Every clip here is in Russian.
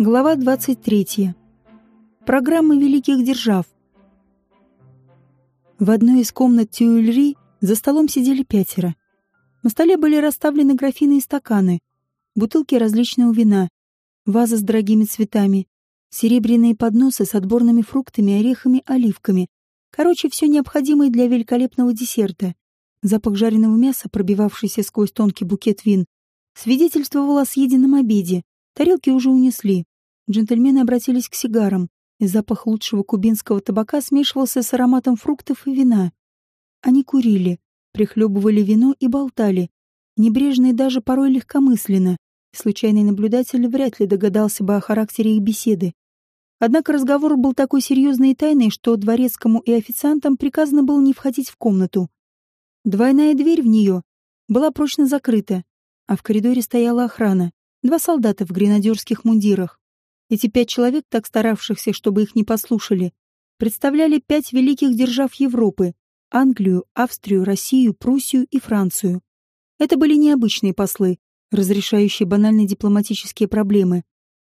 Глава 23. Программа великих держав. В одной из комнат Тюильри за столом сидели пятеро. На столе были расставлены графины и стаканы, бутылки различного вина, ваза с дорогими цветами, серебряные подносы с отборными фруктами, орехами, оливками. Короче, все необходимое для великолепного десерта. Запах жареного мяса, пробивавшийся сквозь тонкий букет вин, свидетельствовал о съеденном обеде. Тарелки уже унесли. Джентльмены обратились к сигарам, и запах лучшего кубинского табака смешивался с ароматом фруктов и вина. Они курили, прихлебывали вино и болтали, небрежно и даже порой легкомысленно. Случайный наблюдатель вряд ли догадался бы о характере их беседы. Однако разговор был такой серьезный и тайный, что дворецкому и официантам приказано было не входить в комнату. Двойная дверь в нее была прочно закрыта, а в коридоре стояла охрана, два солдата в гренадерских мундирах. Эти пять человек, так старавшихся, чтобы их не послушали, представляли пять великих держав Европы — Англию, Австрию, Россию, Пруссию и Францию. Это были необычные послы, разрешающие банальные дипломатические проблемы,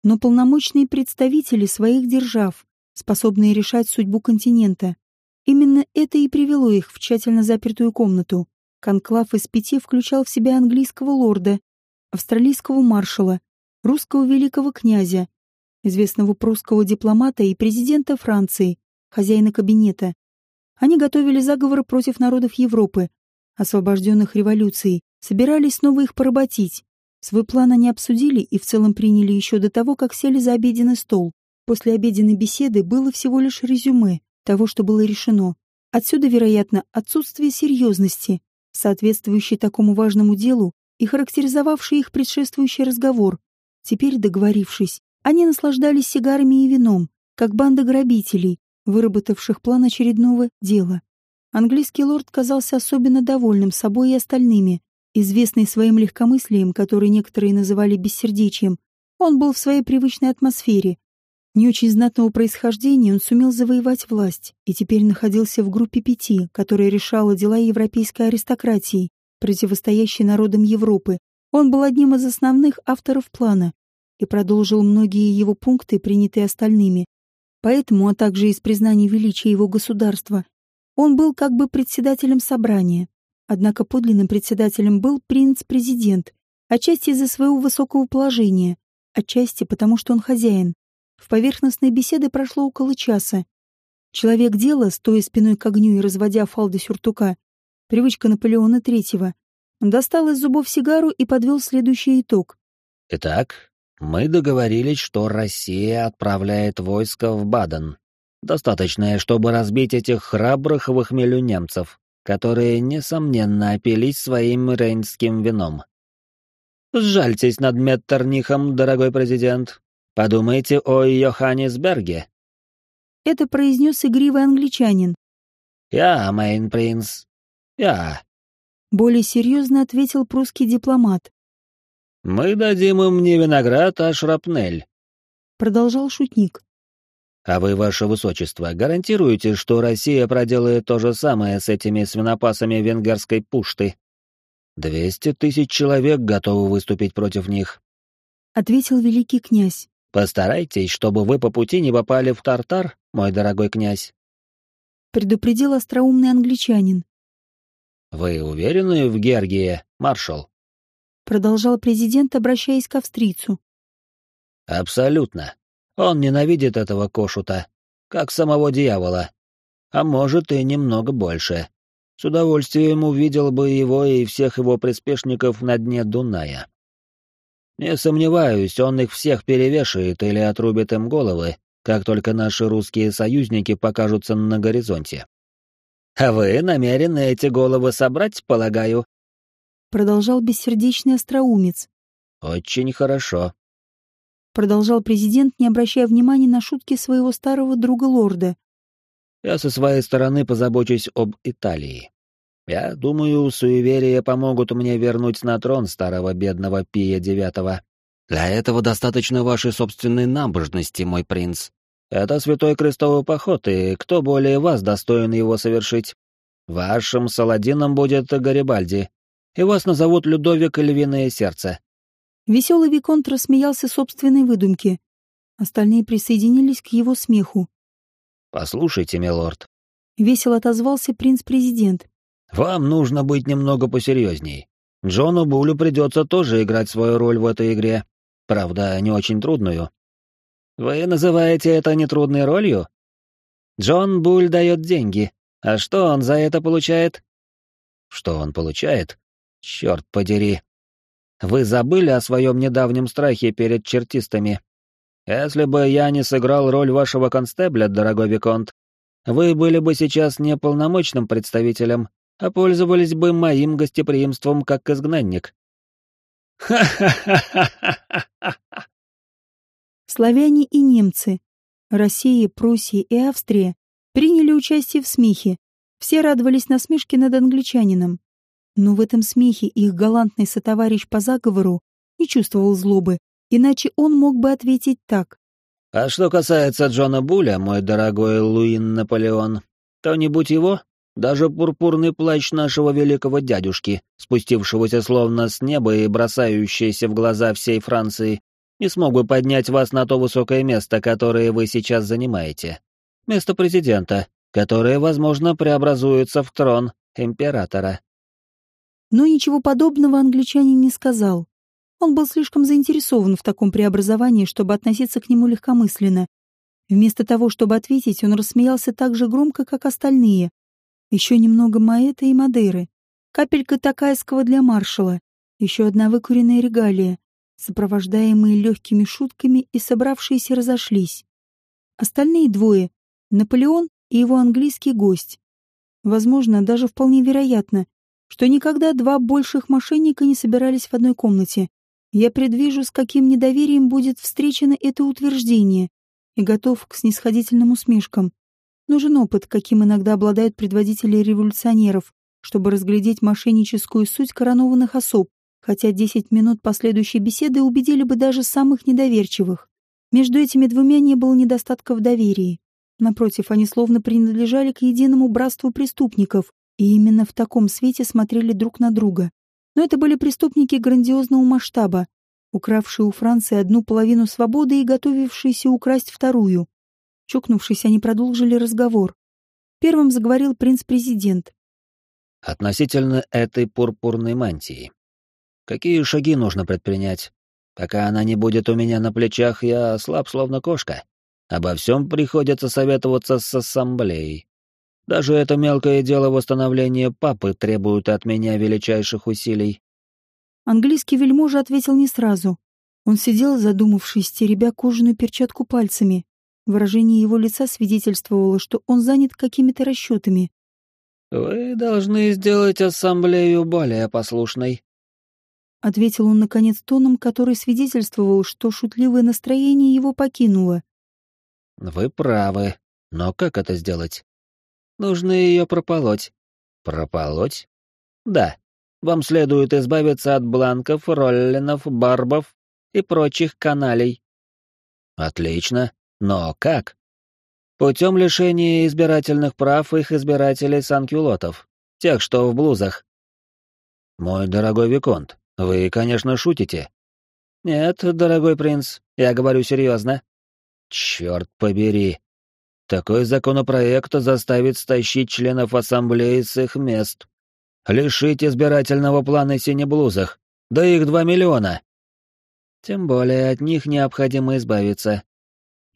но полномочные представители своих держав, способные решать судьбу континента. Именно это и привело их в тщательно запертую комнату. Конклав из пяти включал в себя английского лорда, австралийского маршала, русского великого князя, известного прусского дипломата и президента Франции, хозяина кабинета. Они готовили заговоры против народов Европы, освобожденных революцией, собирались снова их поработить. Свой план они обсудили и в целом приняли еще до того, как сели за обеденный стол. После обеденной беседы было всего лишь резюме того, что было решено. Отсюда, вероятно, отсутствие серьезности, соответствующий такому важному делу и характеризовавший их предшествующий разговор. Теперь, договорившись, они наслаждались сигарами и вином, как банда грабителей, выработавших план очередного дела. Английский лорд казался особенно довольным собой и остальными, известный своим легкомыслием, которое некоторые называли бессердечием. Он был в своей привычной атмосфере. Не очень знатного происхождения он сумел завоевать власть и теперь находился в группе пяти, которая решала дела европейской аристократии, противостоящей народам Европы. Он был одним из основных авторов плана и продолжил многие его пункты, принятые остальными. Поэтому, а также из признания величия его государства, он был как бы председателем собрания. Однако подлинным председателем был принц-президент, отчасти из-за своего высокого положения, отчасти потому, что он хозяин. В поверхностной беседе прошло около часа. Человек дела, стоя спиной к огню и разводя фалды сюртука, привычка Наполеона Третьего, достал из зубов сигару и подвел следующий итог. «Итак, мы договорились, что Россия отправляет войско в Баден. Достаточное, чтобы разбить этих храбрых в хмелю немцев, которые, несомненно, опились своим рейнским вином. Сжальтесь над Меттернихом, дорогой президент, Подумайте о Йоханнесберге. Это произнес игривый англичанин. Я, мейн принц. Я. Более серьезно ответил прусский дипломат. Мы дадим им не виноград, а шрапнель. Продолжал шутник. А вы, ваше высочество, гарантируете, что Россия проделает то же самое с этими свинопасами венгерской пушты? Двести тысяч человек готовы выступить против них. Ответил великий князь. Постарайтесь, чтобы вы по пути не попали в Тартар, мой дорогой князь. Предупредил остроумный англичанин. Вы уверены в Гергии, маршал? Продолжал президент, обращаясь к австрийцу. Абсолютно. Он ненавидит этого кошута, как самого дьявола. А может и немного больше. С удовольствием увидел бы его и всех его приспешников на дне Дуная. Не сомневаюсь, он их всех перевешает или отрубит им головы, как только наши русские союзники покажутся на горизонте. А вы намерены эти головы собрать, полагаю? Продолжал бессердечный остроумец. Очень хорошо. Продолжал президент, не обращая внимания на шутки своего старого друга-лорда. Я со своей стороны позабочусь об Италии. Я думаю, суеверия помогут мне вернуть на трон старого бедного Пия Девятого. Для этого достаточно вашей собственной набожности, мой принц. Это святой крестовый поход, и кто более вас достоин его совершить? Вашим Саладином будет Гарибальди, и вас назовут Людовик Львиное Сердце. Веселый Виконт рассмеялся собственной выдумке. Остальные присоединились к его смеху. «Послушайте, милорд», — весело отозвался принц-президент. «Вам нужно быть немного посерьезней. Джону Булю придется тоже играть свою роль в этой игре. Правда, не очень трудную». «Вы называете это нетрудной ролью?» «Джон Буль дает деньги. А что он за это получает?» «Что он получает? Черт подери. Вы забыли о своем недавнем страхе перед чертистами. Если бы я не сыграл роль вашего констебля, дорогой Виконт, вы были бы сейчас не полномочным представителем, а пользовались бы моим гостеприимством как изгнанник. Ха-ха-ха-ха-ха! Славяне и немцы, Россия, Пруссия и Австрия приняли участие в смехе. Все радовались насмешке над англичанином. Но в этом смехе их галантный сотоварищ по заговору не чувствовал злобы, иначе он мог бы ответить так. «А что касается Джона Буля, мой дорогой Луин Наполеон, то не будь его, даже пурпурный плащ нашего великого дядюшки, спустившегося словно с неба и бросающийся в глаза всей Франции, не смог бы поднять вас на то высокое место, которое вы сейчас занимаете. Место президента, которое, возможно, преобразуется в трон императора. Но ничего подобного англичанин не сказал. Он был слишком заинтересован в таком преобразовании, чтобы относиться к нему легкомысленно. Вместо того, чтобы ответить, он рассмеялся так же громко, как остальные. Еще немного Маэта и Мадейры. Капелька такайского для маршала. Еще одна выкуренная регалия, сопровождаемые легкими шутками и собравшиеся разошлись. Остальные двое — Наполеон и его английский гость. Возможно, даже вполне вероятно, что никогда два больших мошенника не собирались в одной комнате. Я предвижу, с каким недоверием будет встречено это утверждение, и готов к снисходительным усмешкам. Нужен опыт, каким иногда обладают предводители революционеров, чтобы разглядеть мошенническую суть коронованных особ, хотя десять минут последующей беседы убедили бы даже самых недоверчивых. Между этими двумя не было недостатка в доверии. Напротив, они словно принадлежали к единому братству преступников, и именно в таком свете смотрели друг на друга. Но это были преступники грандиозного масштаба, укравшие у Франции одну половину свободы и готовившиеся украсть вторую. Чокнувшись, они продолжили разговор. Первым заговорил принц-президент. «Относительно этой пурпурной мантии. Какие шаги нужно предпринять? Пока она не будет у меня на плечах, я слаб, словно кошка. Обо всем приходится советоваться с ассамблеей. Даже это мелкое дело восстановления папы требует от меня величайших усилий. Английский вельможа ответил не сразу. Он сидел, задумавшись, теребя кожаную перчатку пальцами. Выражение его лица свидетельствовало, что он занят какими-то расчетами. «Вы должны сделать ассамблею более послушной», — ответил он, наконец, тоном, который свидетельствовал, что шутливое настроение его покинуло. «Вы правы. Но как это сделать?» Нужно ее прополоть. Прополоть? Да. Вам следует избавиться от бланков, роллинов, барбов и прочих каналей. Отлично. Но как? Путем лишения избирательных прав их избирателей санкюлотов, тех, что в блузах. Мой дорогой Виконт, вы, конечно, шутите. Нет, дорогой принц, я говорю серьезно. Черт побери, такой законопроект заставит стащить членов ассамблеи с их мест. Лишить избирательного плана синеблузах. Да их два миллиона. Тем более от них необходимо избавиться.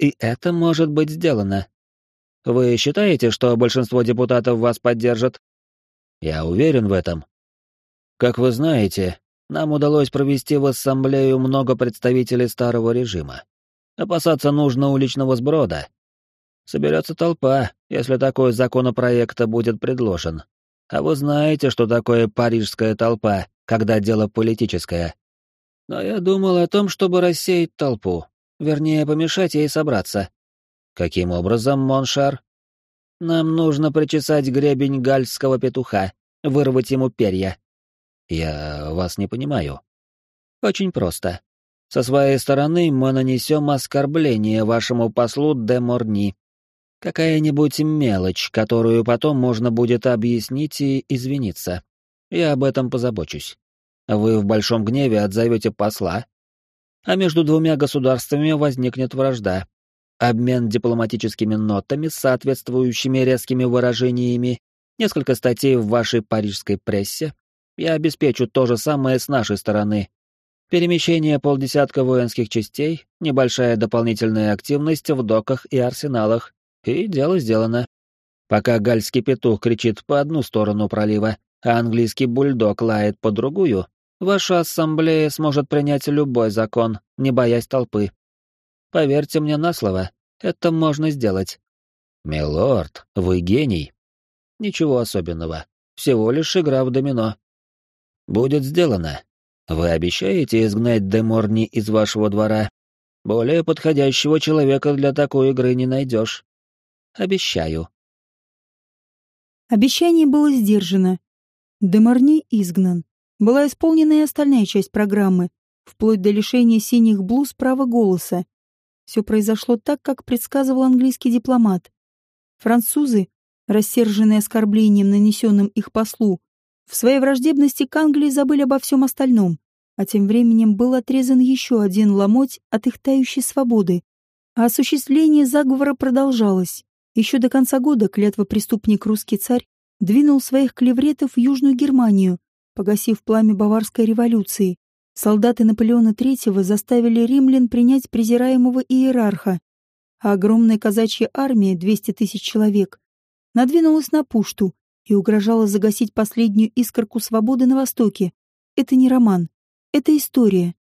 И это может быть сделано. Вы считаете, что большинство депутатов вас поддержат? Я уверен в этом. Как вы знаете, нам удалось провести в ассамблею много представителей старого режима. Опасаться нужно уличного сброда, Соберется толпа, если такой законопроект будет предложен. А вы знаете, что такое парижская толпа, когда дело политическое. Но я думал о том, чтобы рассеять толпу, вернее, помешать ей собраться. Каким образом, Моншар? Нам нужно причесать гребень гальского петуха, вырвать ему перья. Я вас не понимаю. Очень просто. Со своей стороны мы нанесем оскорбление вашему послу де Морни, Какая-нибудь мелочь, которую потом можно будет объяснить и извиниться. Я об этом позабочусь. Вы в большом гневе отзовете посла. а между двумя государствами возникнет вражда. Обмен дипломатическими нотами с соответствующими резкими выражениями, несколько статей в вашей парижской прессе. Я обеспечу то же самое с нашей стороны. Перемещение полдесятка воинских частей, небольшая дополнительная активность в доках и арсеналах, и дело сделано. Пока гальский петух кричит по одну сторону пролива, а английский бульдог лает по другую, ваша ассамблея сможет принять любой закон, не боясь толпы. Поверьте мне на слово, это можно сделать. Милорд, вы гений. Ничего особенного, всего лишь игра в домино. Будет сделано. Вы обещаете изгнать Деморни из вашего двора? Более подходящего человека для такой игры не найдешь. Обещаю. Обещание было сдержано. Демарни изгнан. Была исполнена и остальная часть программы, вплоть до лишения синих блуз права голоса. Все произошло так, как предсказывал английский дипломат. Французы, рассерженные оскорблением, нанесенным их послу, в своей враждебности к Англии забыли обо всем остальном, а тем временем был отрезан еще один ломоть от их тающей свободы. А осуществление заговора продолжалось. Еще до конца года клятва преступник русский царь двинул своих клевретов в Южную Германию, погасив пламя Баварской революции. Солдаты Наполеона III заставили римлян принять презираемого иерарха, а огромная казачья армия, 200 тысяч человек, надвинулась на Пушту и угрожала загасить последнюю искорку свободы на Востоке. Это не роман, это история.